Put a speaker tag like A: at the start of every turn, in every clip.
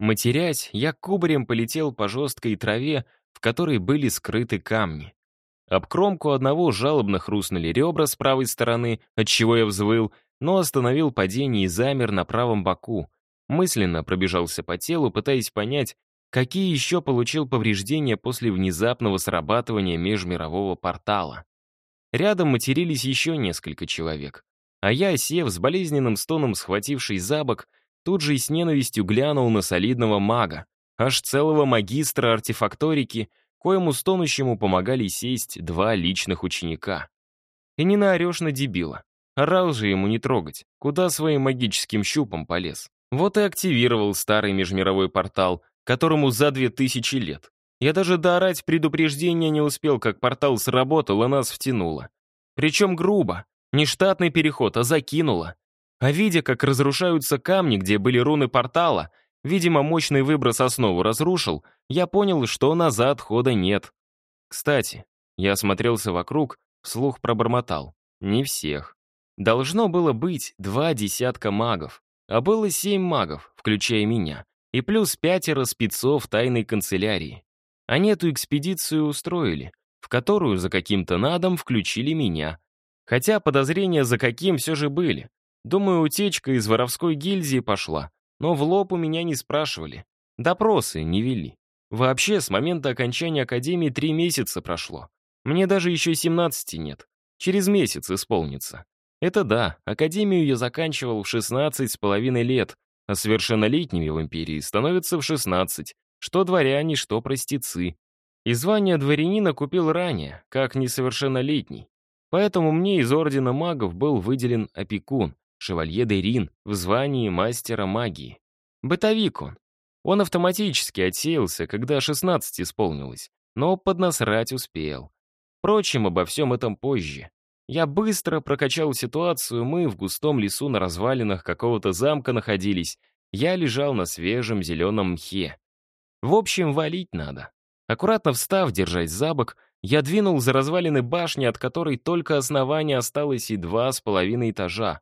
A: Матерясь, я кубарем полетел по жесткой траве, в которой были скрыты камни. Об кромку одного жалобно хрустнули ребра с правой стороны, отчего я взвыл, но остановил падение и замер на правом боку. Мысленно пробежался по телу, пытаясь понять, какие еще получил повреждения после внезапного срабатывания межмирового портала. Рядом матерились еще несколько человек. А я, сев с болезненным стоном схватившись за бок, тут же и с ненавистью глянул на солидного мага, аж целого магистра артефакторики, коему стонущему помогали сесть два личных ученика. И не наорешь на дебила. Орал же ему не трогать, куда своим магическим щупом полез. Вот и активировал старый межмировой портал, которому за две тысячи лет. Я даже доорать предупреждения не успел, как портал сработал и нас втянуло. Причем грубо, не штатный переход, а закинуло. А видя, как разрушаются камни, где были руны портала, видимо, мощный выброс основу разрушил, я понял, что назад хода нет. Кстати, я осмотрелся вокруг, вслух пробормотал. Не всех. Должно было быть два десятка магов, а было семь магов, включая меня, и плюс пятеро спецов тайной канцелярии. Они эту экспедицию устроили, в которую за каким-то надом включили меня. Хотя подозрения за каким все же были. Думаю, утечка из воровской гильдии пошла, но в лоб у меня не спрашивали. Допросы не вели. Вообще, с момента окончания академии три месяца прошло. Мне даже еще 17 нет. Через месяц исполнится. Это да, академию я заканчивал в 16 с половиной лет, а совершеннолетними в империи становятся в 16, что дворяне, что простецы. И звание дворянина купил ранее, как несовершеннолетний. Поэтому мне из Ордена магов был выделен опекун, шевалье Дейрин, в звании мастера магии. Бытовик он. Он автоматически отсеялся, когда 16 исполнилось, но поднасрать успел. Впрочем, обо всем этом позже. Я быстро прокачал ситуацию, мы в густом лесу на развалинах какого-то замка находились, я лежал на свежем зеленом мхе. В общем, валить надо. Аккуратно встав, держась за бок, я двинул за развалины башни, от которой только основание осталось и два с половиной этажа.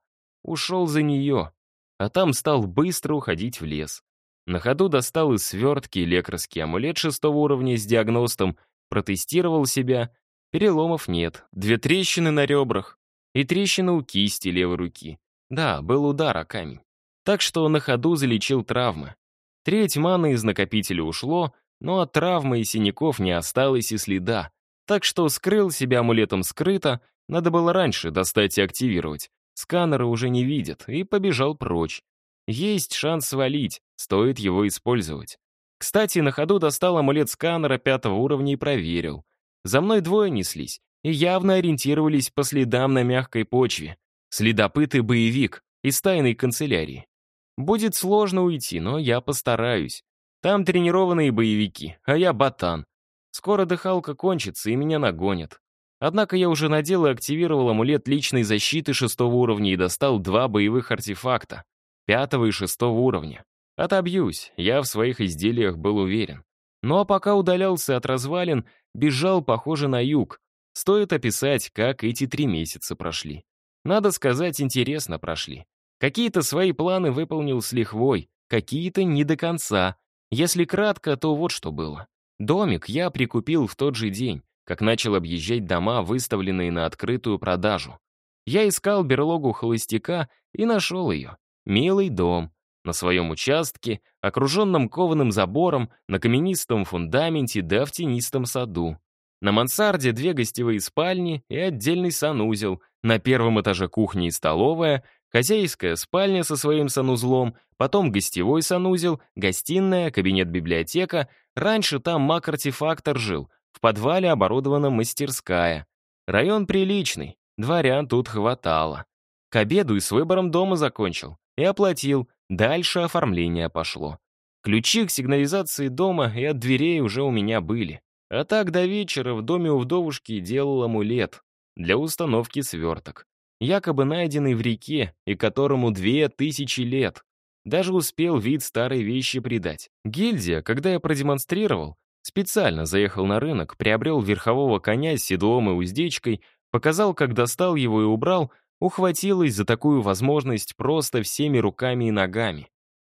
A: Ушел за нее, а там стал быстро уходить в лес. На ходу достал из свертки лекарский амулет шестого уровня с диагностом, протестировал себя. Переломов нет, две трещины на ребрах и трещина у кисти левой руки. Да, был удар о камень. Так что на ходу залечил травмы. Треть маны из накопителя ушло, но от травмы и синяков не осталось и следа. Так что скрыл себя амулетом скрыто, надо было раньше достать и активировать. Сканеры уже не видят, и побежал прочь. Есть шанс свалить, стоит его использовать. Кстати, на ходу достал амулет сканера пятого уровня и проверил. За мной двое неслись и явно ориентировались по следам на мягкой почве. Следопыт и боевик из тайной канцелярии. Будет сложно уйти, но я постараюсь. Там тренированные боевики, а я ботан. Скоро дыхалка кончится, и меня нагонят. Однако я уже надел и активировал амулет личной защиты шестого уровня и достал два боевых артефакта, пятого и шестого уровня. Отобьюсь, я в своих изделиях был уверен. Ну а пока удалялся от развалин, бежал, похоже, на юг. Стоит описать, как эти три месяца прошли. Надо сказать, интересно прошли. Какие-то свои планы выполнил с лихвой, какие-то не до конца. Если кратко, то вот что было. Домик я прикупил в тот же день, как начал объезжать дома, выставленные на открытую продажу. Я искал берлогу холостяка и нашел ее. Милый дом. На своем участке, окруженном кованым забором, на каменистом фундаменте да в тенистом саду. На мансарде две гостевые спальни и отдельный санузел, на первом этаже кухня и столовая, Хозяйская спальня со своим санузлом, потом гостевой санузел, гостиная, кабинет-библиотека. Раньше там маг-артефактор жил, в подвале оборудована мастерская. Район приличный, дворян тут хватало. К обеду и с выбором дома закончил. И оплатил, дальше оформление пошло. Ключи к сигнализации дома и от дверей уже у меня были. А так до вечера в доме у вдовушки делал амулет для установки сверток якобы найденный в реке и которому две тысячи лет. Даже успел вид старой вещи придать. Гильдия, когда я продемонстрировал, специально заехал на рынок, приобрел верхового коня с седлом и уздечкой, показал, как достал его и убрал, ухватилась за такую возможность просто всеми руками и ногами.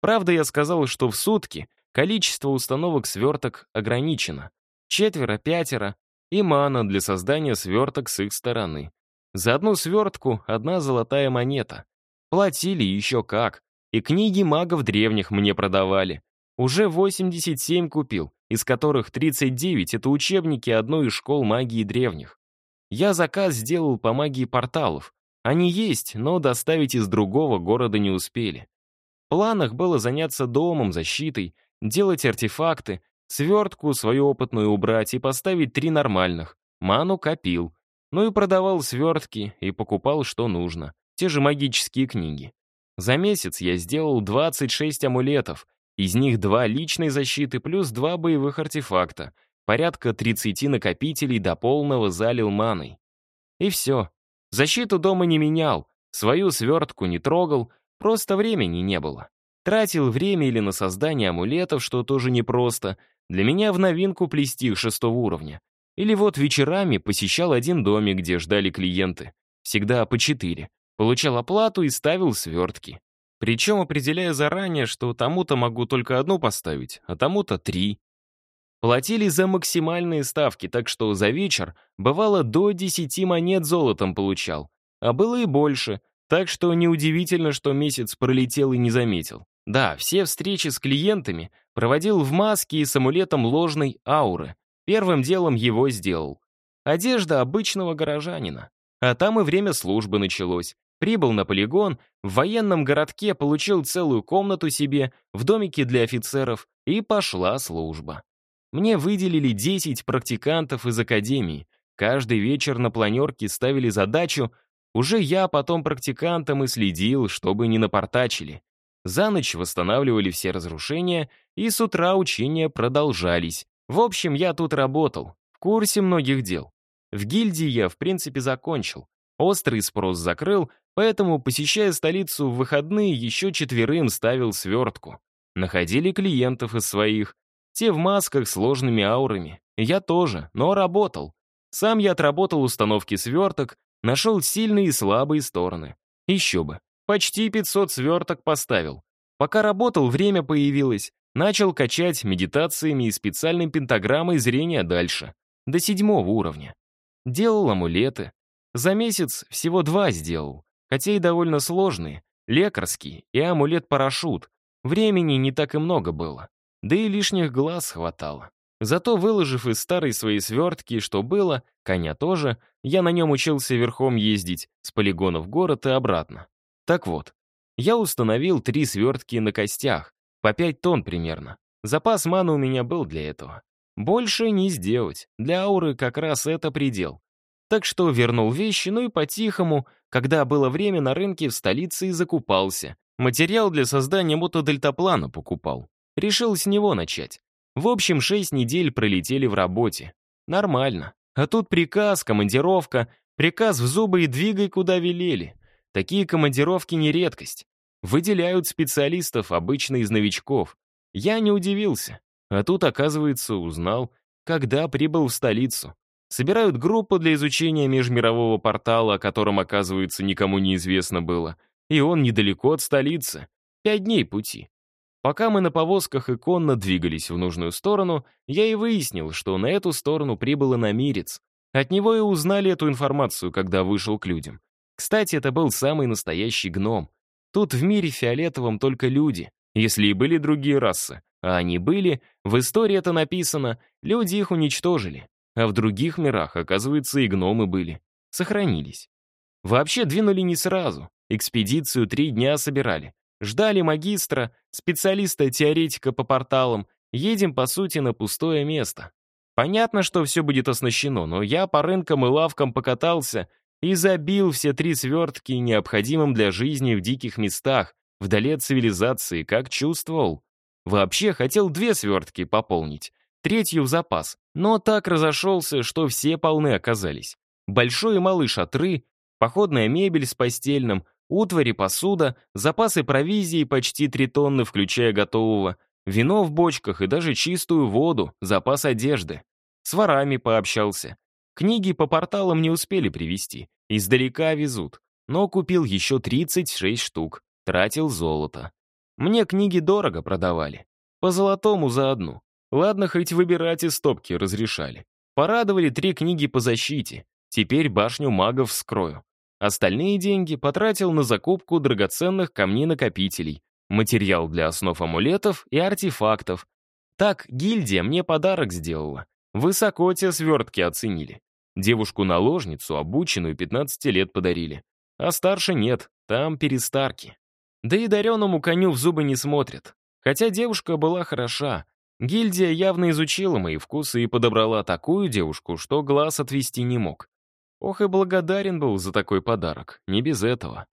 A: Правда, я сказал, что в сутки количество установок сверток ограничено. Четверо, пятеро и мана для создания сверток с их стороны. За одну свертку одна золотая монета. Платили еще как. И книги магов древних мне продавали. Уже 87 купил, из которых 39 — это учебники одной из школ магии древних. Я заказ сделал по магии порталов. Они есть, но доставить из другого города не успели. В планах было заняться домом, защитой, делать артефакты, свертку свою опытную убрать и поставить три нормальных. Ману копил. Ну и продавал свертки и покупал, что нужно. Те же магические книги. За месяц я сделал 26 амулетов, из них два личной защиты плюс два боевых артефакта, порядка 30 накопителей до полного залил маной. И все. Защиту дома не менял, свою свертку не трогал, просто времени не было. Тратил время или на создание амулетов, что тоже непросто. Для меня в новинку плести их шестого уровня. Или вот вечерами посещал один домик, где ждали клиенты. Всегда по четыре получал оплату и ставил свертки. Причем определяя заранее, что тому-то могу только одну поставить, а тому-то три. Платили за максимальные ставки, так что за вечер бывало до 10 монет золотом получал, а было и больше, так что неудивительно, что месяц пролетел и не заметил. Да, все встречи с клиентами проводил в маске и с амулетом ложной ауры. Первым делом его сделал. Одежда обычного горожанина. А там и время службы началось. Прибыл на полигон, в военном городке получил целую комнату себе, в домике для офицеров, и пошла служба. Мне выделили 10 практикантов из академии. Каждый вечер на планерке ставили задачу, уже я потом практикантам и следил, чтобы не напортачили. За ночь восстанавливали все разрушения, и с утра учения продолжались. В общем, я тут работал, в курсе многих дел. В гильдии я, в принципе, закончил. Острый спрос закрыл, поэтому, посещая столицу в выходные, еще четверым ставил свертку. Находили клиентов из своих. Те в масках с сложными аурами. Я тоже, но работал. Сам я отработал установки сверток, нашел сильные и слабые стороны. Еще бы. Почти 500 сверток поставил. Пока работал, время появилось. Начал качать медитациями и специальной пентаграммой зрения дальше. До седьмого уровня. Делал амулеты, за месяц всего два сделал, хотя и довольно сложные, лекарский и амулет-парашют. Времени не так и много было, да и лишних глаз хватало. Зато, выложив из старой своей свертки, что было, коня тоже, я на нем учился верхом ездить с полигона в город и обратно. Так вот, я установил три свертки на костях, по пять тонн примерно. Запас маны у меня был для этого. Больше не сделать, для ауры как раз это предел. Так что вернул вещи, ну и по-тихому, когда было время на рынке в столице и закупался. Материал для создания мотодельтаплана покупал. Решил с него начать. В общем, шесть недель пролетели в работе. Нормально. А тут приказ, командировка, приказ в зубы и двигай, куда велели. Такие командировки не редкость. Выделяют специалистов обычно из новичков. Я не удивился. А тут, оказывается, узнал, когда прибыл в столицу. Собирают группу для изучения межмирового портала, о котором, оказывается, никому не известно было. И он недалеко от столицы. Пять дней пути. Пока мы на повозках и конно двигались в нужную сторону, я и выяснил, что на эту сторону прибыл иномирец. От него и узнали эту информацию, когда вышел к людям. Кстати, это был самый настоящий гном. Тут в мире фиолетовом только люди, если и были другие расы. А они были, в истории это написано, люди их уничтожили. А в других мирах, оказывается, и гномы были. Сохранились. Вообще двинули не сразу. Экспедицию три дня собирали. Ждали магистра, специалиста-теоретика по порталам. Едем, по сути, на пустое место. Понятно, что все будет оснащено, но я по рынкам и лавкам покатался и забил все три свертки необходимым для жизни в диких местах, вдали от цивилизации, как чувствовал. Вообще хотел две свертки пополнить, третью в запас, но так разошелся, что все полны оказались. Большой и малый шатры, походная мебель с постельным, утвари, посуда, запасы провизии почти три тонны, включая готового, вино в бочках и даже чистую воду, запас одежды. С ворами пообщался. Книги по порталам не успели привезти, издалека везут, но купил еще 36 штук, тратил золото. Мне книги дорого продавали. По золотому за одну. Ладно, хоть выбирать из стопки разрешали. Порадовали три книги по защите. Теперь башню магов вскрою. Остальные деньги потратил на закупку драгоценных камней-накопителей, материал для основ амулетов и артефактов. Так гильдия мне подарок сделала. Высоко те свертки оценили. Девушку-наложницу, обученную 15 лет подарили. А старше нет, там перестарки. Да и дареному коню в зубы не смотрят. Хотя девушка была хороша. Гильдия явно изучила мои вкусы и подобрала такую девушку, что глаз отвести не мог. Ох и благодарен был за такой подарок, не без этого.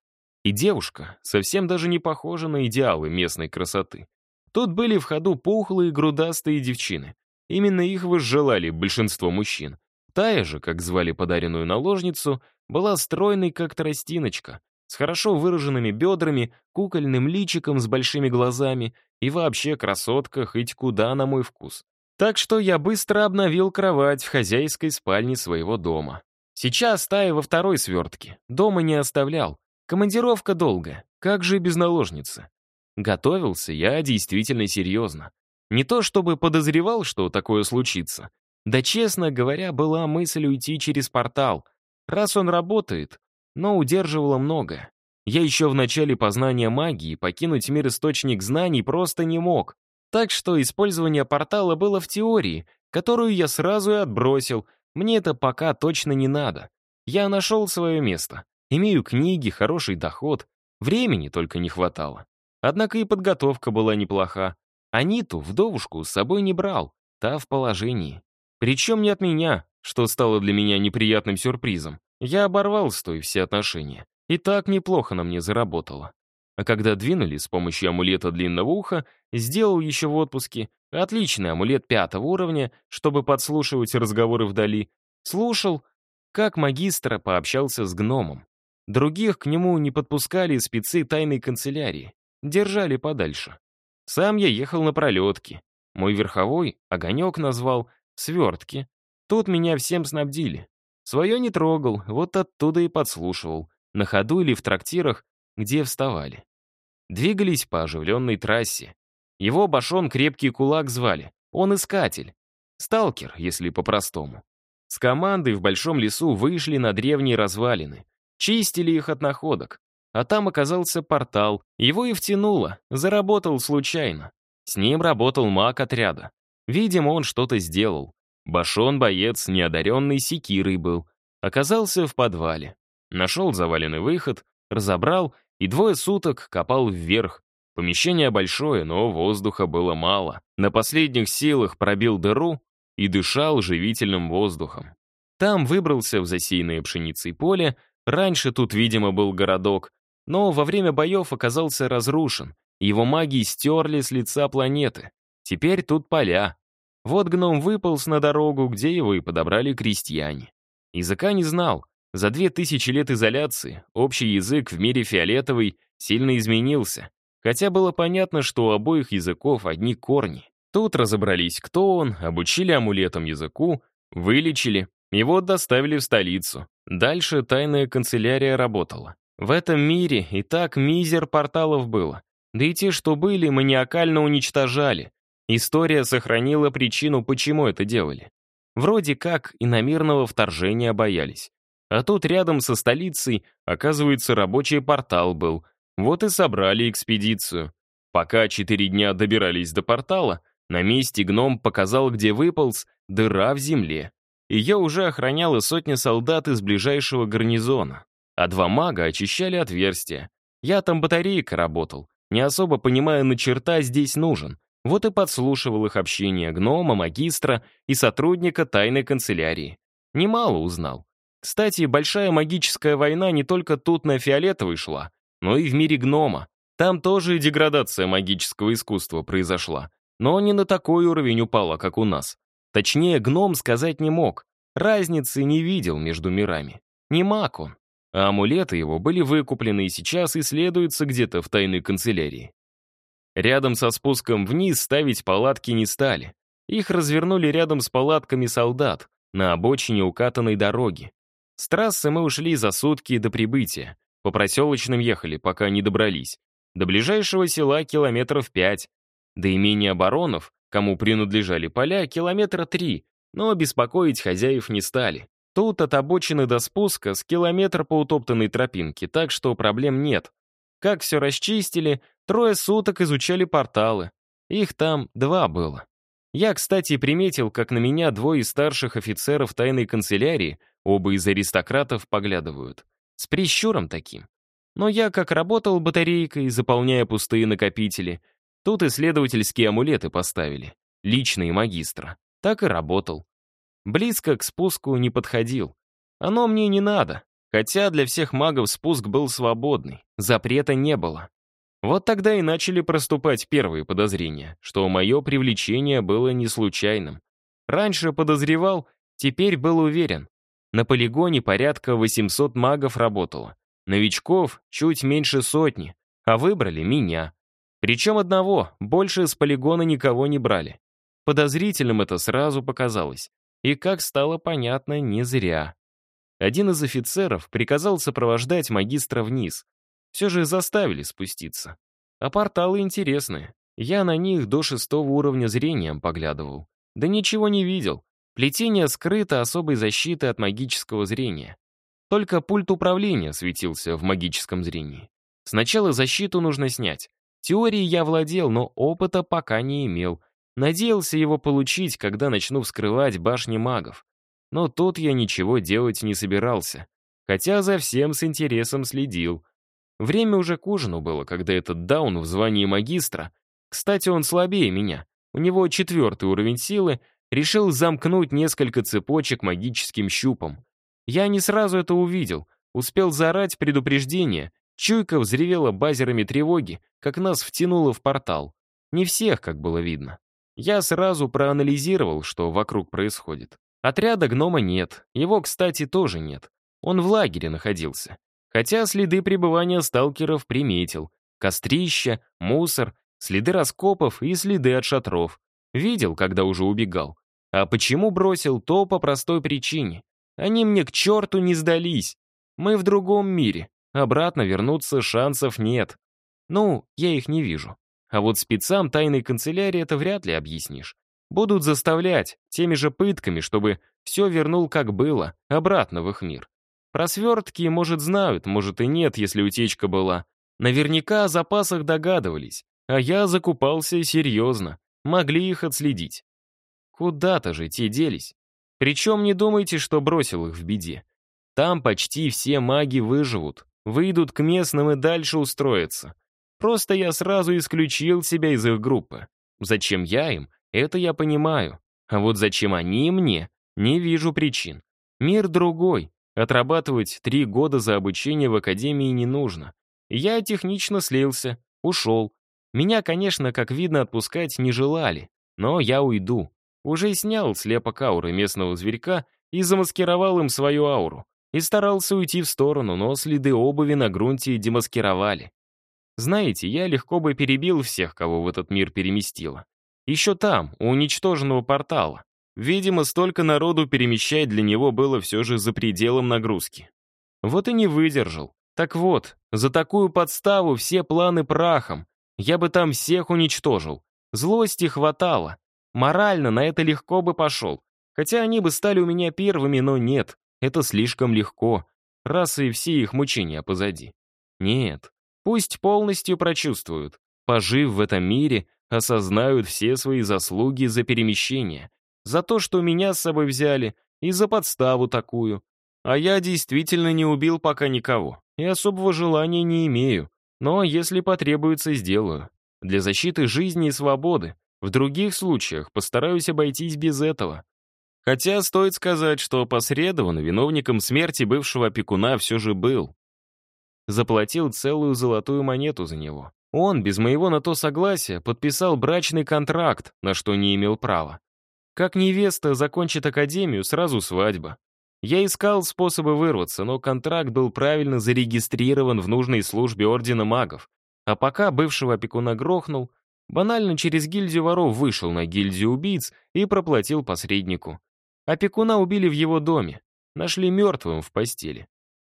A: И девушка совсем даже не похожа на идеалы местной красоты. Тут были в ходу пухлые грудастые девчины. Именно их возжелали большинство мужчин. Тая же, как звали подаренную наложницу, была стройной, как тростиночка, с хорошо выраженными бедрами, кукольным личиком с большими глазами и вообще красотка хоть куда на мой вкус. Так что я быстро обновил кровать в хозяйской спальне своего дома. Сейчас Тая во второй свертке, дома не оставлял, Командировка долгая, как же без наложницы? Готовился я действительно серьезно. Не то чтобы подозревал, что такое случится. Да, честно говоря, была мысль уйти через портал. Раз он работает, но удерживало многое. Я еще в начале познания магии покинуть мир источник знаний просто не мог. Так что использование портала было в теории, которую я сразу и отбросил. Мне это пока точно не надо. Я нашел свое место. Имею книги, хороший доход. Времени только не хватало. Однако и подготовка была неплоха. Аниту, вдовушку, с собой не брал. Та в положении. Причем не от меня, что стало для меня неприятным сюрпризом. Я оборвал с той все отношения. И так неплохо на мне заработало. А когда двинули с помощью амулета длинного уха, сделал еще в отпуске отличный амулет пятого уровня, чтобы подслушивать разговоры вдали. Слушал, как магистра пообщался с гномом. Других к нему не подпускали спецы тайной канцелярии, держали подальше. Сам я ехал на пролетке. Мой верховой, огонек назвал, свертки. Тут меня всем снабдили. Свое не трогал, вот оттуда и подслушивал, на ходу или в трактирах, где вставали. Двигались по оживленной трассе. Его Башон крепкий кулак звали, он искатель. Сталкер, если по-простому. С командой в большом лесу вышли на древние развалины. Чистили их от находок. А там оказался портал, его и втянуло, заработал случайно. С ним работал маг отряда. Видимо, он что-то сделал. Башон боец, неодаренный секирой был. Оказался в подвале. Нашел заваленный выход, разобрал и двое суток копал вверх. Помещение большое, но воздуха было мало. На последних силах пробил дыру и дышал живительным воздухом. Там выбрался в засеянное пшеницей поле, Раньше тут, видимо, был городок, но во время боев оказался разрушен, его маги стерли с лица планеты. Теперь тут поля. Вот гном выполз на дорогу, где его и подобрали крестьяне. Языка не знал. За две тысячи лет изоляции общий язык в мире фиолетовый сильно изменился. Хотя было понятно, что у обоих языков одни корни. Тут разобрались, кто он, обучили амулетом языку, вылечили, его доставили в столицу. Дальше тайная канцелярия работала. В этом мире и так мизер порталов было. Да и те, что были, маниакально уничтожали. История сохранила причину, почему это делали. Вроде как иномирного вторжения боялись. А тут рядом со столицей, оказывается, рабочий портал был. Вот и собрали экспедицию. Пока четыре дня добирались до портала, на месте гном показал, где выполз, дыра в земле. Ее уже охраняла сотня солдат из ближайшего гарнизона, а два мага очищали отверстия. Я там батарейка работал, не особо понимая, на черта здесь нужен. Вот и подслушивал их общение гнома, магистра и сотрудника тайной канцелярии. Немало узнал. Кстати, большая магическая война не только тут на Фиолетовой шла, но и в мире гнома. Там тоже деградация магического искусства произошла, но не на такой уровень упала, как у нас. Точнее, гном сказать не мог. Разницы не видел между мирами. Не маг он. А амулеты его были выкуплены и сейчас исследуются где-то в тайной канцелярии. Рядом со спуском вниз ставить палатки не стали. Их развернули рядом с палатками солдат на обочине укатанной дороги. С трассы мы ушли за сутки до прибытия. По проселочным ехали, пока не добрались. До ближайшего села километров пять. До имения баронов, кому принадлежали поля, километра три, но беспокоить хозяев не стали. Тут от обочины до спуска с километра по утоптанной тропинке, так что проблем нет. Как все расчистили, трое суток изучали порталы. Их там два было. Я, кстати, приметил, как на меня двое старших офицеров тайной канцелярии, оба из аристократов, поглядывают. С прищуром таким. Но я как работал батарейкой, заполняя пустые накопители, тут исследовательские амулеты поставили, личные магистра. Так и работал. Близко к спуску не подходил. Оно мне не надо, хотя для всех магов спуск был свободный, запрета не было. Вот тогда и начали проступать первые подозрения, что мое привлечение было не случайным. Раньше подозревал, теперь был уверен. На полигоне порядка 800 магов работало. Новичков чуть меньше сотни, а выбрали меня. Причем одного, больше с полигона никого не брали. Подозрительным это сразу показалось. И, как стало понятно, не зря. Один из офицеров приказал сопровождать магистра вниз, все же заставили спуститься. А порталы интересные. Я на них до шестого уровня зрением поглядывал. Да ничего не видел. Плетение скрыто особой защитой от магического зрения. Только пульт управления светился в магическом зрении. Сначала защиту нужно снять. Теорией я владел, но опыта пока не имел. Надеялся его получить, когда начну вскрывать башни магов. Но тут я ничего делать не собирался. Хотя за всем с интересом следил. Время уже к ужину было, когда этот даун в звании магистра, кстати, он слабее меня, у него четвертый уровень силы, решил замкнуть несколько цепочек магическим щупом. Я не сразу это увидел, успел заорать предупреждение, чуйка взревела базерами тревоги, как нас втянуло в портал. Не всех, как было видно. Я сразу проанализировал, что вокруг происходит. Отряда гнома нет, его, кстати, тоже нет. Он в лагере находился. Хотя следы пребывания сталкеров приметил. Кострища, мусор, следы раскопов и следы от шатров. Видел, когда уже убегал. А почему бросил, то по простой причине. Они мне к черту не сдались. Мы в другом мире. Обратно вернуться шансов нет. Ну, я их не вижу. А вот спецам тайной канцелярии это вряд ли объяснишь. Будут заставлять, теми же пытками, чтобы все вернул как было, обратно в их мир. Про свертки, может, знают, может и нет, если утечка была. Наверняка о запасах догадывались, а я закупался серьезно, могли их отследить. Куда-то же те делись. Причем не думайте, что бросил их в беде. Там почти все маги выживут, выйдут к местным и дальше устроятся. Просто я сразу исключил себя из их группы. Зачем я им, это я понимаю. А вот зачем они мне, не вижу причин. Мир другой, Отрабатывать три года за обучение в академии не нужно. Я технично слился, ушел. Меня, конечно, как видно, отпускать не желали, но я уйду. Уже снял слепок ауры местного зверька и замаскировал им свою ауру. И старался уйти в сторону, но следы обуви на грунте демаскировали. Знаете, я легко бы перебил всех, кого в этот мир переместило. Еще там, у уничтоженного портала. Видимо, столько народу перемещать для него было все же за пределом нагрузки. Вот и не выдержал. Так вот, за такую подставу все планы прахом. Я бы там всех уничтожил. Злости хватало. Морально на это легко бы пошел. Хотя они бы стали у меня первыми, но нет. Это слишком легко. Раз и все их мучения позади. Нет. Пусть полностью прочувствуют. Пожив в этом мире, осознают все свои заслуги за перемещение за то, что меня с собой взяли, и за подставу такую. А я действительно не убил пока никого, и особого желания не имею. Но если потребуется, сделаю. Для защиты жизни и свободы. В других случаях постараюсь обойтись без этого. Хотя стоит сказать, что посредованно виновником смерти бывшего опекуна все же был. Заплатил целую золотую монету за него. Он, без моего на то согласия, подписал брачный контракт, на что не имел права. Как невеста закончит академию, сразу свадьба. Я искал способы вырваться, но контракт был правильно зарегистрирован в нужной службе Ордена Магов. А пока бывшего опекуна грохнул, банально через гильдию воров вышел на гильдию убийц и проплатил посреднику. Опекуна убили в его доме, нашли мертвым в постели.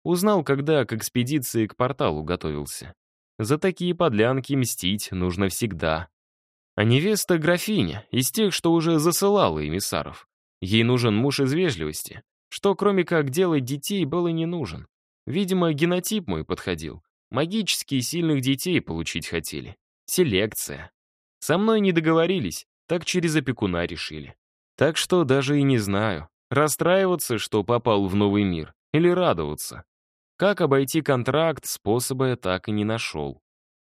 A: Узнал, когда к экспедиции к порталу готовился. За такие подлянки мстить нужно всегда. А невеста — графиня, из тех, что уже засылала эмиссаров. Ей нужен муж из вежливости, что кроме как делать детей было не нужен. Видимо, генотип мой подходил. Магические сильных детей получить хотели. Селекция. Со мной не договорились, так через опекуна решили. Так что даже и не знаю, расстраиваться, что попал в новый мир, или радоваться. Как обойти контракт, способа я так и не нашел.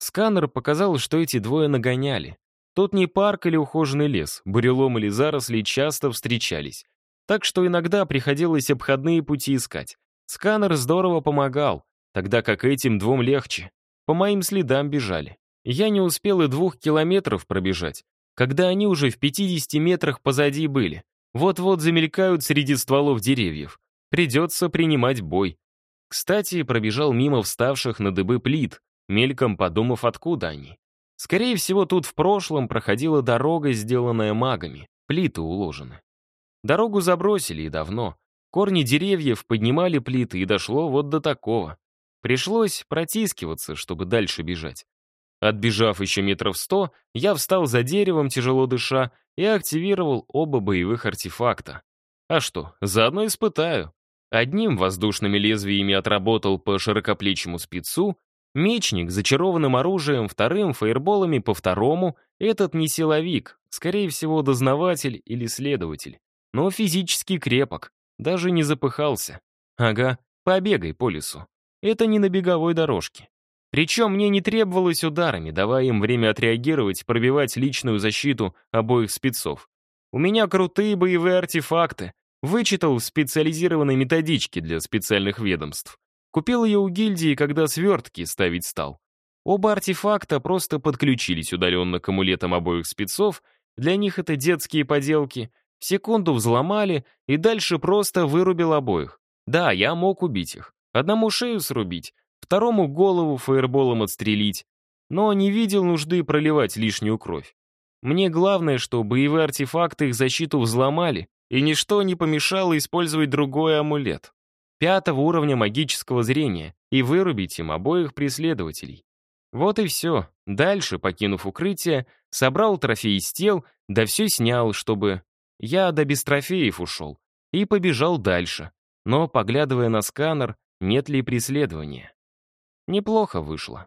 A: Сканер показал, что эти двое нагоняли. Тут не парк или ухоженный лес, бурелом или заросли часто встречались. Так что иногда приходилось обходные пути искать. Сканер здорово помогал, тогда как этим двум легче. По моим следам бежали. Я не успел и двух километров пробежать, когда они уже в 50 метрах позади были. Вот-вот замелькают среди стволов деревьев. Придется принимать бой. Кстати, пробежал мимо вставших на дыбы плит, мельком подумав, откуда они. Скорее всего, тут в прошлом проходила дорога, сделанная магами, плиты уложены. Дорогу забросили и давно. Корни деревьев поднимали плиты, и дошло вот до такого. Пришлось протискиваться, чтобы дальше бежать. Отбежав еще метров сто, я встал за деревом, тяжело дыша, и активировал оба боевых артефакта. А что, заодно испытаю. Одним воздушными лезвиями отработал по широкоплечему спецу, мечник зачарованным оружием, вторым фаерболами по второму, этот не силовик, скорее всего, дознаватель или следователь. Но физически крепок, даже не запыхался. Ага, побегай по лесу. Это не на беговой дорожке. Причем мне не требовалось ударами, давая им время отреагировать, пробивать личную защиту обоих спецов. У меня крутые боевые артефакты, Вычитал в специализированной методичке для специальных ведомств. Купил ее у гильдии, когда свертки ставить стал. Оба артефакта просто подключились удаленно к амулетам обоих спецов, для них это детские поделки, секунду взломали и дальше просто вырубил обоих. Да, я мог убить их. Одному шею срубить, второму голову фаерболом отстрелить, но не видел нужды проливать лишнюю кровь. Мне главное, что боевые артефакты их защиту взломали, и ничто не помешало использовать другой амулет. Пятого уровня магического зрения и вырубить им обоих преследователей. Вот и все. Дальше, покинув укрытие, собрал трофеи из тел, да все снял, чтобы... Я до без трофеев ушел. И побежал дальше, но, поглядывая на сканер, нет ли преследования. Неплохо вышло.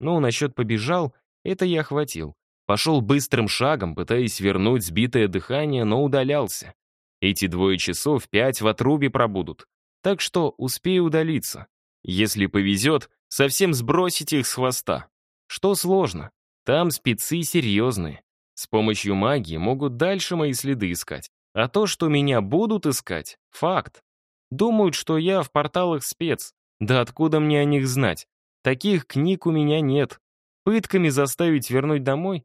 A: Ну, насчет побежал, это я охватил. Пошел быстрым шагом, пытаясь вернуть сбитое дыхание, но удалялся. Эти двое часов пять в отрубе пробудут. Так что успею удалиться. Если повезет, совсем сбросить их с хвоста. Что сложно. Там спецы серьезные. С помощью магии могут дальше мои следы искать. А то, что меня будут искать, факт. Думают, что я в порталах спец. Да откуда мне о них знать? Таких книг у меня нет. Пытками заставить вернуть домой?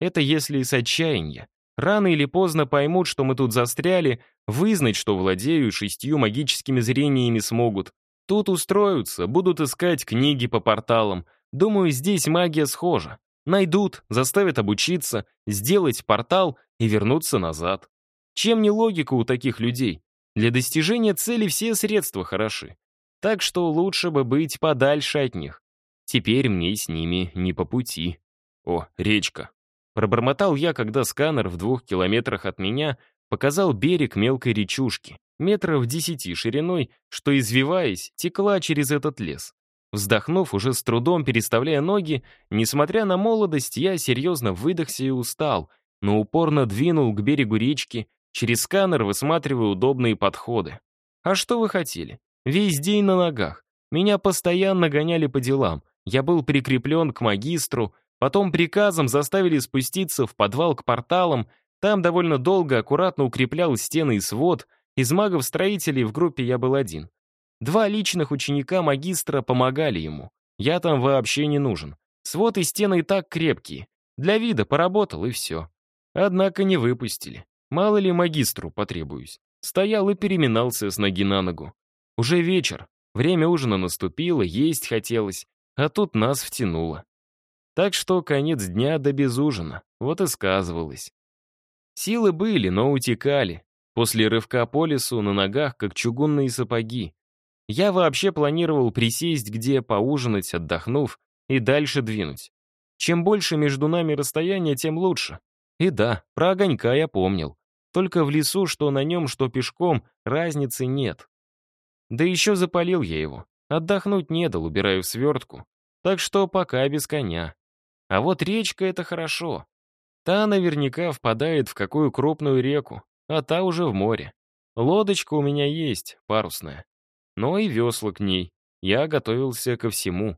A: Это если с отчаяния. Рано или поздно поймут, что мы тут застряли, вызнать, что владею, шестью магическими зрениями смогут. Тут устроятся, будут искать книги по порталам. Думаю, здесь магия схожа. Найдут, заставят обучиться, сделать портал и вернуться назад. Чем не логика у таких людей? Для достижения цели все средства хороши. Так что лучше бы быть подальше от них. Теперь мне с ними не по пути. О, речка. Пробормотал я, когда сканер в двух километрах от меня показал берег мелкой речушки, метров десяти шириной, что, извиваясь, текла через этот лес. Вздохнув, уже с трудом переставляя ноги, несмотря на молодость, я серьезно выдохся и устал, но упорно двинул к берегу речки, через сканер высматривая удобные подходы. А что вы хотели? Весь день на ногах. Меня постоянно гоняли по делам. Я был прикреплен к магистру, Потом приказом заставили спуститься в подвал к порталам, там довольно долго аккуратно укреплял стены и свод, из магов-строителей в группе я был один. Два личных ученика магистра помогали ему. Я там вообще не нужен. Свод и стены и так крепкие. Для вида поработал, и все. Однако не выпустили. Мало ли магистру потребуюсь. Стоял и переминался с ноги на ногу. Уже вечер. Время ужина наступило, есть хотелось. А тут нас втянуло. Так что конец дня до без ужина, вот и сказывалось. Силы были, но утекали. После рывка по лесу на ногах, как чугунные сапоги. Я вообще планировал присесть где поужинать, отдохнув, и дальше двинуть. Чем больше между нами расстояние, тем лучше. И да, про огонька я помнил. Только в лесу, что на нем, что пешком, разницы нет. Да еще запалил я его. Отдохнуть не дал, убираю в свертку. Так что пока без коня. А вот речка — это хорошо. Та наверняка впадает в какую крупную реку, а та уже в море. Лодочка у меня есть, парусная. Но и весла к ней. Я готовился ко всему.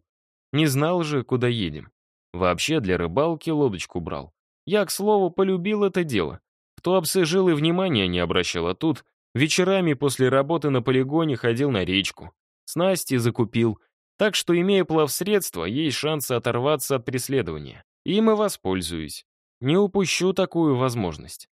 A: Не знал же, куда едем. Вообще для рыбалки лодочку брал. Я, к слову, полюбил это дело. В Туапсе жил и внимания не обращал, а тут вечерами после работы на полигоне ходил на речку. Снасти закупил. Так что, имея плавсредства, есть шансы оторваться от преследования. Им и воспользуюсь. Не упущу такую возможность.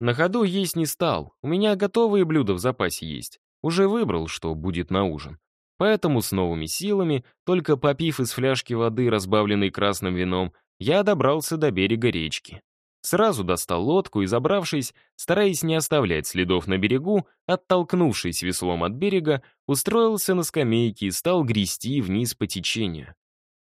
A: На ходу есть не стал, у меня готовые блюда в запасе есть. Уже выбрал, что будет на ужин. Поэтому с новыми силами, только попив из фляжки воды, разбавленной красным вином, я добрался до берега речки. Сразу достал лодку и, забравшись, стараясь не оставлять следов на берегу, оттолкнувшись веслом от берега, устроился на скамейке и стал грести вниз по течению.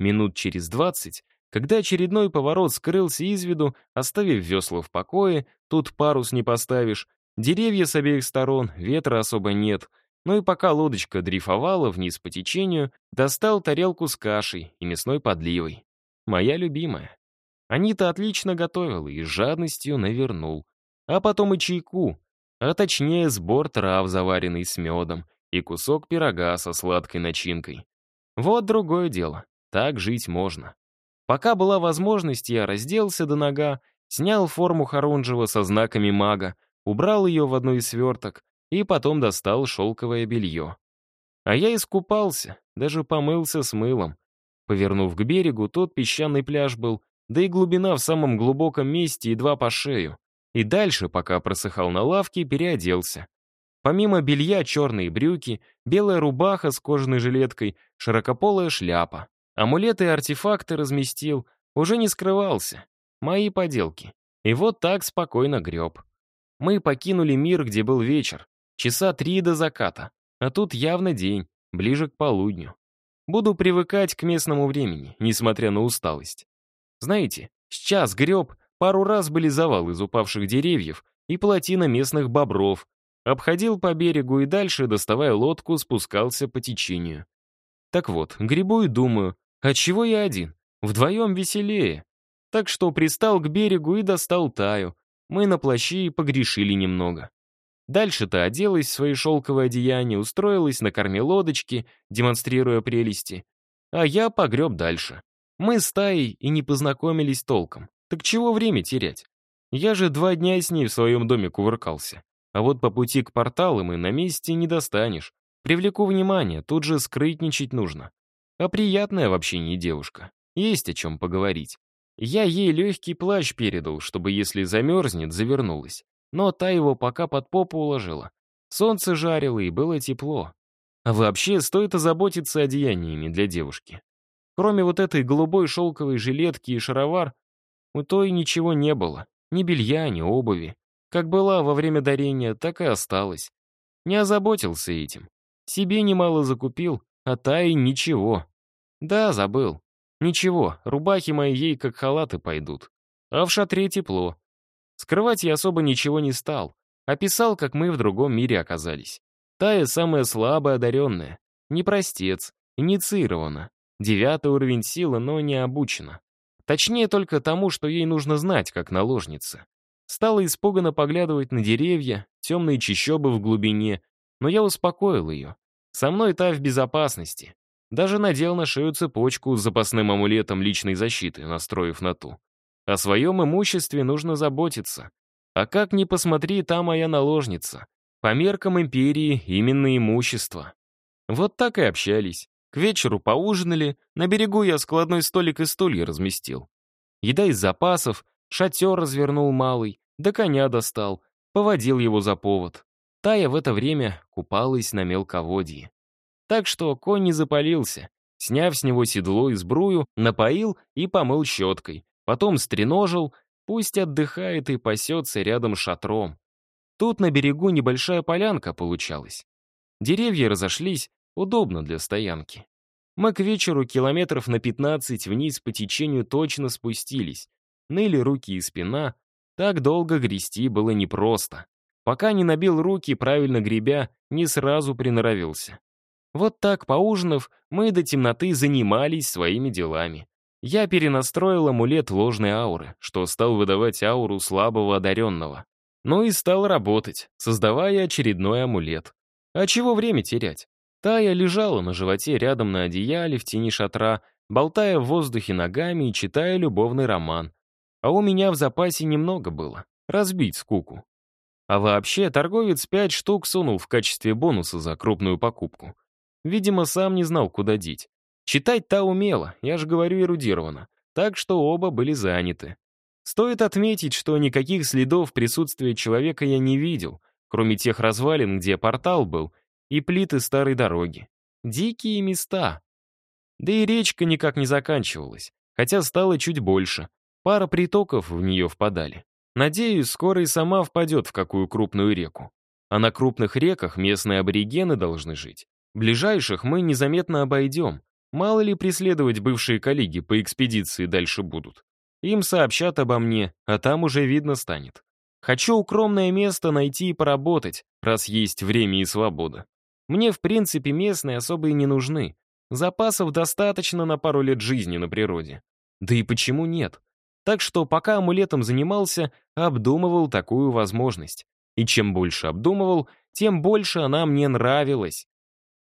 A: Минут через двадцать когда очередной поворот скрылся из виду, оставив весла в покое, тут парус не поставишь, деревья с обеих сторон, ветра особо нет. Ну и пока лодочка дрейфовала вниз по течению, достал тарелку с кашей и мясной подливой. Моя любимая. Анита отлично готовила и с жадностью навернул. А потом и чайку, а точнее сбор трав, заваренный с медом, и кусок пирога со сладкой начинкой. Вот другое дело. Так жить можно. Пока была возможность, я разделся до нога, снял форму Харунжева со знаками мага, убрал ее в одну из сверток и потом достал шелковое белье. А я искупался, даже помылся с мылом. Повернув к берегу, тот песчаный пляж был, да и глубина в самом глубоком месте едва по шею. И дальше, пока просыхал на лавке, переоделся. Помимо белья черные брюки, белая рубаха с кожаной жилеткой, широкополая шляпа. Амулеты и артефакты разместил, уже не скрывался. Мои поделки. И вот так спокойно греб. Мы покинули мир, где был вечер. Часа три до заката. А тут явно день, ближе к полудню. Буду привыкать к местному времени, несмотря на усталость. Знаете, сейчас греб, пару раз были завалы из упавших деревьев и плотина местных бобров. Обходил по берегу и дальше, доставая лодку, спускался по течению. Так вот, грибу и думаю, а чего я один? Вдвоем веселее. Так что пристал к берегу и достал Таю. Мы на плаще и погрешили немного. Дальше-то оделась в свои шелковые одеяния, устроилась на корме лодочки, демонстрируя прелести. А я погреб дальше. Мы с Таей и не познакомились толком. Так чего время терять? Я же два дня с ней в своем доме кувыркался. А вот по пути к порталам и на месте не достанешь. Привлеку внимание, тут же скрытничать нужно. А приятная в общении девушка. Есть о чем поговорить. Я ей легкий плащ передал, чтобы, если замерзнет, завернулась. Но та его пока под попу уложила. Солнце жарило, и было тепло. А вообще, стоит озаботиться одеяниями для девушки. Кроме вот этой голубой шелковой жилетки и шаровар, у той ничего не было. Ни белья, ни обуви. Как была во время дарения, так и осталась. Не озаботился этим. Себе немало закупил, а та и ничего. Да, забыл. Ничего, рубахи мои ей как халаты пойдут. А в шатре тепло. Скрывать я особо ничего не стал. Описал, как мы в другом мире оказались. Тая самая слабая одаренная. Не простец, инициирована. Девятый уровень силы, но не обучена. Точнее, только тому, что ей нужно знать, как наложница. Стала испуганно поглядывать на деревья, темные чащобы в глубине, но я успокоил ее. Со мной та в безопасности. Даже надел на шею цепочку с запасным амулетом личной защиты, настроив на ту. О своем имуществе нужно заботиться. А как ни посмотри, та моя наложница. По меркам империи именно имущество. Вот так и общались. К вечеру поужинали, на берегу я складной столик и стулья разместил. Еда из запасов, шатер развернул малый, до коня достал, поводил его за повод. Тая в это время купалась на мелководье. Так что конь не запалился. Сняв с него седло и сбрую, напоил и помыл щеткой. Потом стреножил, пусть отдыхает и пасется рядом с шатром. Тут на берегу небольшая полянка получалась. Деревья разошлись, удобно для стоянки. Мы к вечеру километров на 15 вниз по течению точно спустились. Ныли руки и спина. Так долго грести было непросто. Пока не набил руки, правильно гребя, не сразу приноровился. Вот так, поужинав, мы до темноты занимались своими делами. Я перенастроил амулет ложной ауры, что стал выдавать ауру слабого одаренного. Ну и стал работать, создавая очередной амулет. А чего время терять? Тая лежала на животе рядом на одеяле в тени шатра, болтая в воздухе ногами и читая любовный роман. А у меня в запасе немного было. Разбить скуку. А вообще, торговец пять штук сунул в качестве бонуса за крупную покупку. Видимо, сам не знал, куда деть. Читать та умела, я же говорю эрудированно, так что оба были заняты. Стоит отметить, что никаких следов присутствия человека я не видел, кроме тех развалин, где портал был, и плиты старой дороги. Дикие места. Да и речка никак не заканчивалась, хотя стало чуть больше. Пара притоков в нее впадали. Надеюсь, скоро и сама впадет в какую крупную реку. А на крупных реках местные аборигены должны жить. Ближайших мы незаметно обойдем, Мало ли преследовать бывшие коллеги по экспедиции дальше будут. Им сообщат обо мне, а там уже видно станет. Хочу укромное место найти и поработать, раз есть время и свобода. Мне, в принципе, местные особо и не нужны. Запасов достаточно на пару лет жизни на природе. Да и почему нет? Так что пока амулетом занимался, обдумывал такую возможность. И чем больше обдумывал, тем больше она мне нравилась.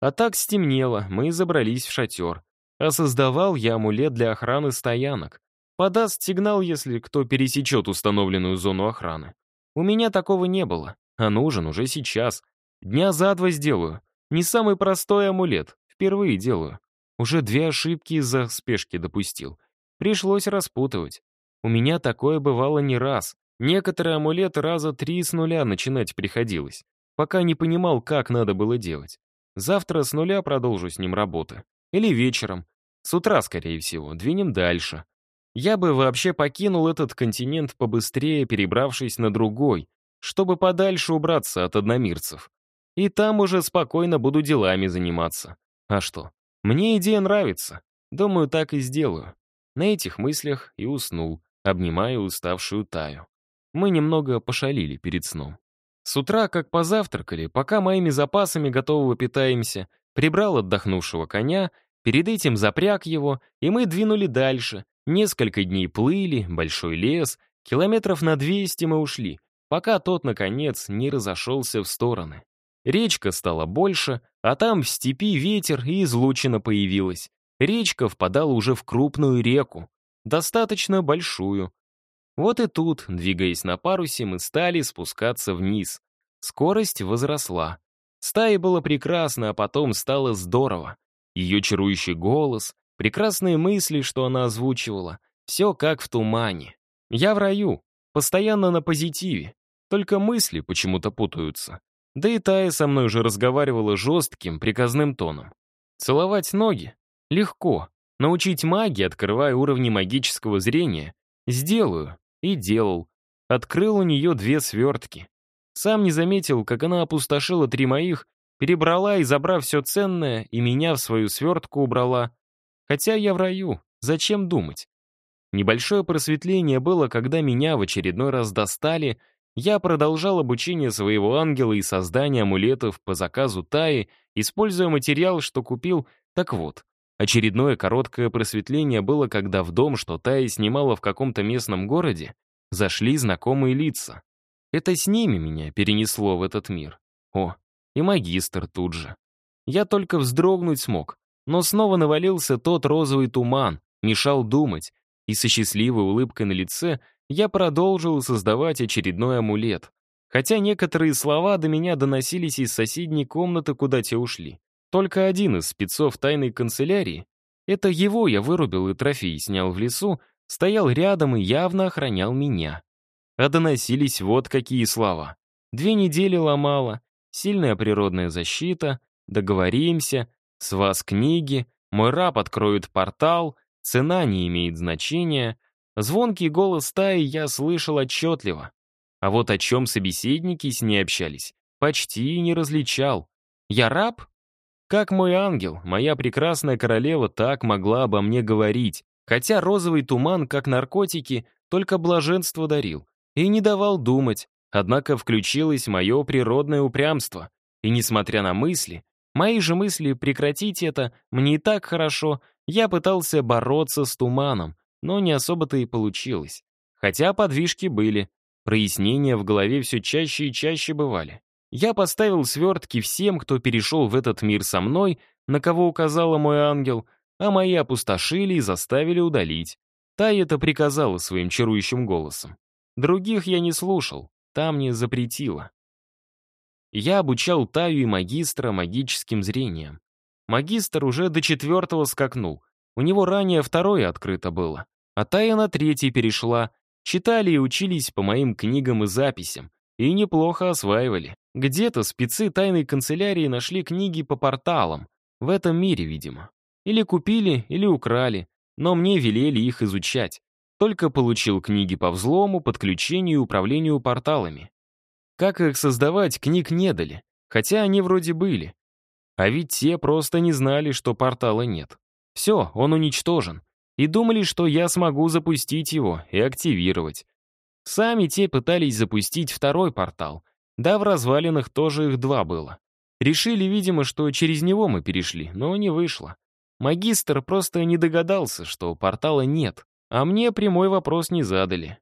A: А так стемнело, мы забрались в шатер. А создавал я амулет для охраны стоянок. Подаст сигнал, если кто пересечет установленную зону охраны. У меня такого не было, а нужен уже сейчас. Дня за два сделаю. Не самый простой амулет, впервые делаю. Уже две ошибки из-за спешки допустил. Пришлось распутывать. У меня такое бывало не раз. Некоторые амулеты раза три с нуля начинать приходилось, пока не понимал, как надо было делать. Завтра с нуля продолжу с ним работы. Или вечером. С утра, скорее всего, двинем дальше. Я бы вообще покинул этот континент побыстрее, перебравшись на другой, чтобы подальше убраться от одномирцев. И там уже спокойно буду делами заниматься. А что? Мне идея нравится. Думаю, так и сделаю. На этих мыслях и уснул, обнимая уставшую Таю. Мы немного пошалили перед сном. С утра, как позавтракали, пока моими запасами готового питаемся, прибрал отдохнувшего коня, перед этим запряг его, и мы двинули дальше. Несколько дней плыли, большой лес, километров на 200 мы ушли, пока тот, наконец, не разошелся в стороны. Речка стала больше, а там в степи ветер и излучина появилась. Речка впадала уже в крупную реку, достаточно большую, вот и тут, двигаясь на парусе, мы стали спускаться вниз. Скорость возросла. Стае было прекрасно, а потом стало здорово. Ее чарующий голос, прекрасные мысли, что она озвучивала, все как в тумане. Я в раю, постоянно на позитиве, только мысли почему-то путаются. Да и Тая со мной уже разговаривала жестким, приказным тоном. Целовать ноги? Легко. Научить магии, открывая уровни магического зрения? Сделаю. И делал. Открыл у нее две свертки. Сам не заметил, как она опустошила три моих, перебрала и, забрав все ценное, и меня в свою свертку убрала. Хотя я в раю, зачем думать? Небольшое просветление было, когда меня в очередной раз достали, я продолжал обучение своего ангела и создание амулетов по заказу Таи, используя материал, что купил. Так вот, Очередное короткое просветление было, когда в дом, что Тая снимала в каком-то местном городе, зашли знакомые лица. Это с ними меня перенесло в этот мир. О, и магистр тут же. Я только вздрогнуть смог, но снова навалился тот розовый туман, мешал думать, и со счастливой улыбкой на лице я продолжил создавать очередной амулет. Хотя некоторые слова до меня доносились из соседней комнаты, куда те ушли. Только один из спецов тайной канцелярии, это его я вырубил и трофей снял в лесу, стоял рядом и явно охранял меня. А доносились вот какие слова. Две недели ломала, сильная природная защита, договоримся, с вас книги, мой раб откроет портал, цена не имеет значения. Звонкий голос стаи я слышал отчетливо. А вот о чем собеседники с ней общались, почти не различал. Я раб? Как мой ангел, моя прекрасная королева так могла обо мне говорить, хотя розовый туман, как наркотики, только блаженство дарил и не давал думать, однако включилось мое природное упрямство, и несмотря на мысли, мои же мысли прекратить это, мне и так хорошо, я пытался бороться с туманом, но не особо-то и получилось. Хотя подвижки были, прояснения в голове все чаще и чаще бывали. Я поставил свертки всем, кто перешел в этот мир со мной, на кого указала мой ангел, а мои опустошили и заставили удалить. Та это приказала своим чарующим голосом. Других я не слушал, та мне запретила. Я обучал Таю и магистра магическим зрением. Магистр уже до четвертого скакнул. У него ранее второе открыто было. А Тая на третий перешла. Читали и учились по моим книгам и записям. И неплохо осваивали. Где-то спецы тайной канцелярии нашли книги по порталам. В этом мире, видимо. Или купили, или украли. Но мне велели их изучать. Только получил книги по взлому, подключению и управлению порталами. Как их создавать, книг не дали. Хотя они вроде были. А ведь те просто не знали, что портала нет. Все, он уничтожен. И думали, что я смогу запустить его и активировать. Сами те пытались запустить второй портал. Да, в развалинах тоже их два было. Решили, видимо, что через него мы перешли, но не вышло. Магистр просто не догадался, что портала нет, а мне прямой вопрос не задали.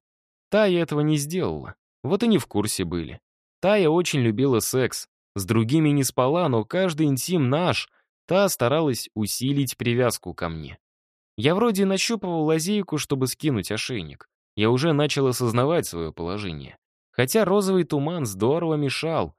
A: Тая этого не сделала, вот и не в курсе были. Тая очень любила секс, с другими не спала, но каждый интим наш, та старалась усилить привязку ко мне. Я вроде нащупывал лазейку, чтобы скинуть ошейник. Я уже начал осознавать свое положение. Хотя розовый туман здорово мешал.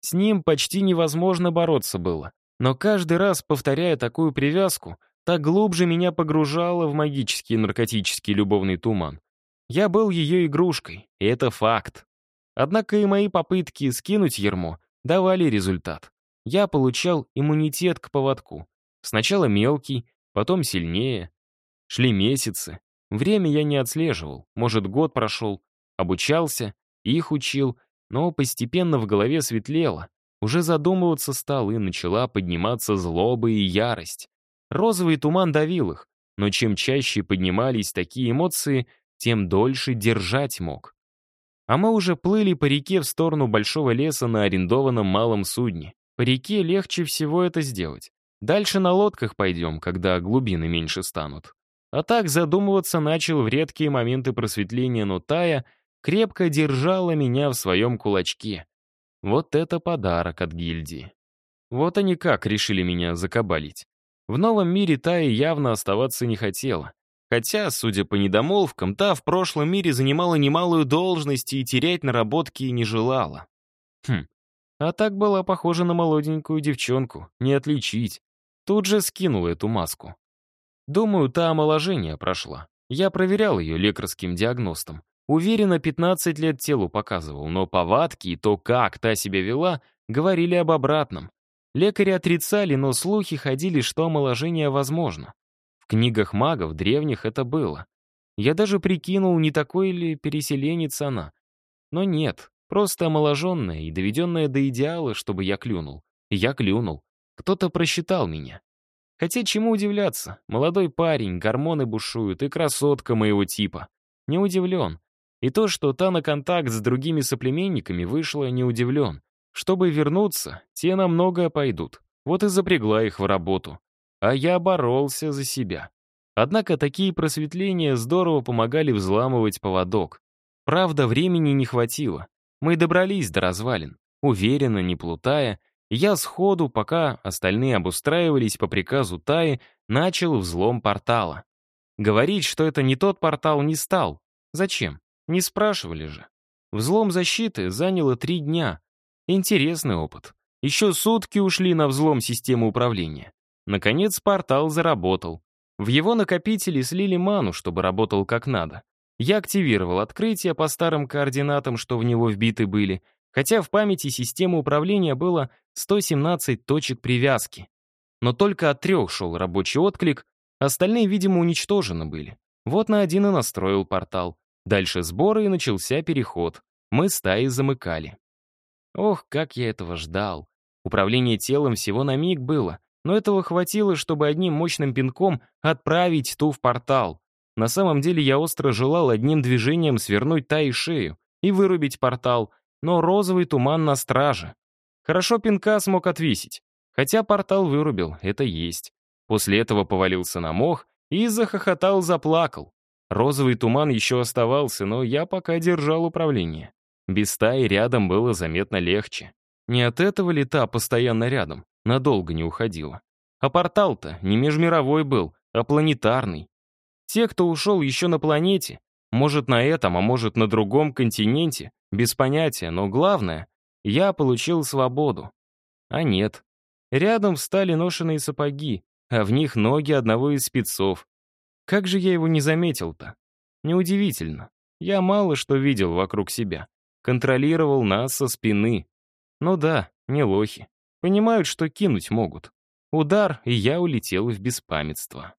A: С ним почти невозможно бороться было. Но каждый раз, повторяя такую привязку, так глубже меня погружало в магический наркотический любовный туман. Я был ее игрушкой, и это факт. Однако и мои попытки скинуть ермо давали результат. Я получал иммунитет к поводку. Сначала мелкий, потом сильнее. Шли месяцы. Время я не отслеживал. Может, год прошел. Обучался, их учил, но постепенно в голове светлело. Уже задумываться стал, и начала подниматься злоба и ярость. Розовый туман давил их, но чем чаще поднимались такие эмоции, тем дольше держать мог. А мы уже плыли по реке в сторону большого леса на арендованном малом судне. По реке легче всего это сделать. Дальше на лодках пойдем, когда глубины меньше станут. А так задумываться начал в редкие моменты просветления, но Тая крепко держала меня в своем кулачке. Вот это подарок от гильдии. Вот они как решили меня закабалить. В новом мире Тая явно оставаться не хотела. Хотя, судя по недомолвкам, та в прошлом мире занимала немалую должность и терять наработки не желала. Хм, а так была похожа на молоденькую девчонку, не отличить. Тут же скинула эту маску. Думаю, та омоложение прошла. Я проверял ее лекарским диагностом. Уверенно, 15 лет телу показывал, но повадки и то, как та себя вела, говорили об обратном. Лекари отрицали, но слухи ходили, что омоложение возможно. В книгах магов древних это было. Я даже прикинул, не такой ли переселенец она. Но нет, просто омоложенная и доведенная до идеала, чтобы я клюнул. Я клюнул. Кто-то просчитал меня. Хотя чему удивляться? Молодой парень, гормоны бушуют, и красотка моего типа. Не удивлен. И то, что та на контакт с другими соплеменниками вышла, не удивлен. Чтобы вернуться, те на многое пойдут. Вот и запрягла их в работу. А я боролся за себя. Однако такие просветления здорово помогали взламывать поводок. Правда, времени не хватило. Мы добрались до развалин. Уверенно, не плутая, я сходу, пока остальные обустраивались по приказу Таи, начал взлом портала. Говорить, что это не тот портал, не стал. Зачем? Не спрашивали же. Взлом защиты заняло три дня. Интересный опыт. Еще сутки ушли на взлом системы управления. Наконец портал заработал. В его накопителе слили ману, чтобы работал как надо. Я активировал открытие по старым координатам, что в него вбиты были, хотя в памяти системы управления было 117 точек привязки. Но только от трех шел рабочий отклик, остальные, видимо, уничтожены были. Вот на один и настроил портал. Дальше сборы и начался переход. Мы стаи замыкали. Ох, как я этого ждал. Управление телом всего на миг было, но этого хватило, чтобы одним мощным пинком отправить ту в портал. На самом деле я остро желал одним движением свернуть Таи шею и вырубить портал, но розовый туман на страже. Хорошо пинка смог отвесить, хотя портал вырубил, это есть. После этого повалился на мох и захохотал-заплакал. Розовый туман еще оставался, но я пока держал управление. Без стаи рядом было заметно легче. Не от этого ли та постоянно рядом, надолго не уходила? А портал-то не межмировой был, а планетарный. Те, кто ушел еще на планете, может на этом, а может на другом континенте, без понятия, но главное, я получил свободу. А нет. Рядом встали ношеные сапоги, а в них ноги одного из спецов. Как же я его не заметил-то? Неудивительно. Я мало что видел вокруг себя. Контролировал нас со спины. Ну да, не лохи. Понимают, что кинуть могут. Удар, и я улетел в беспамятство.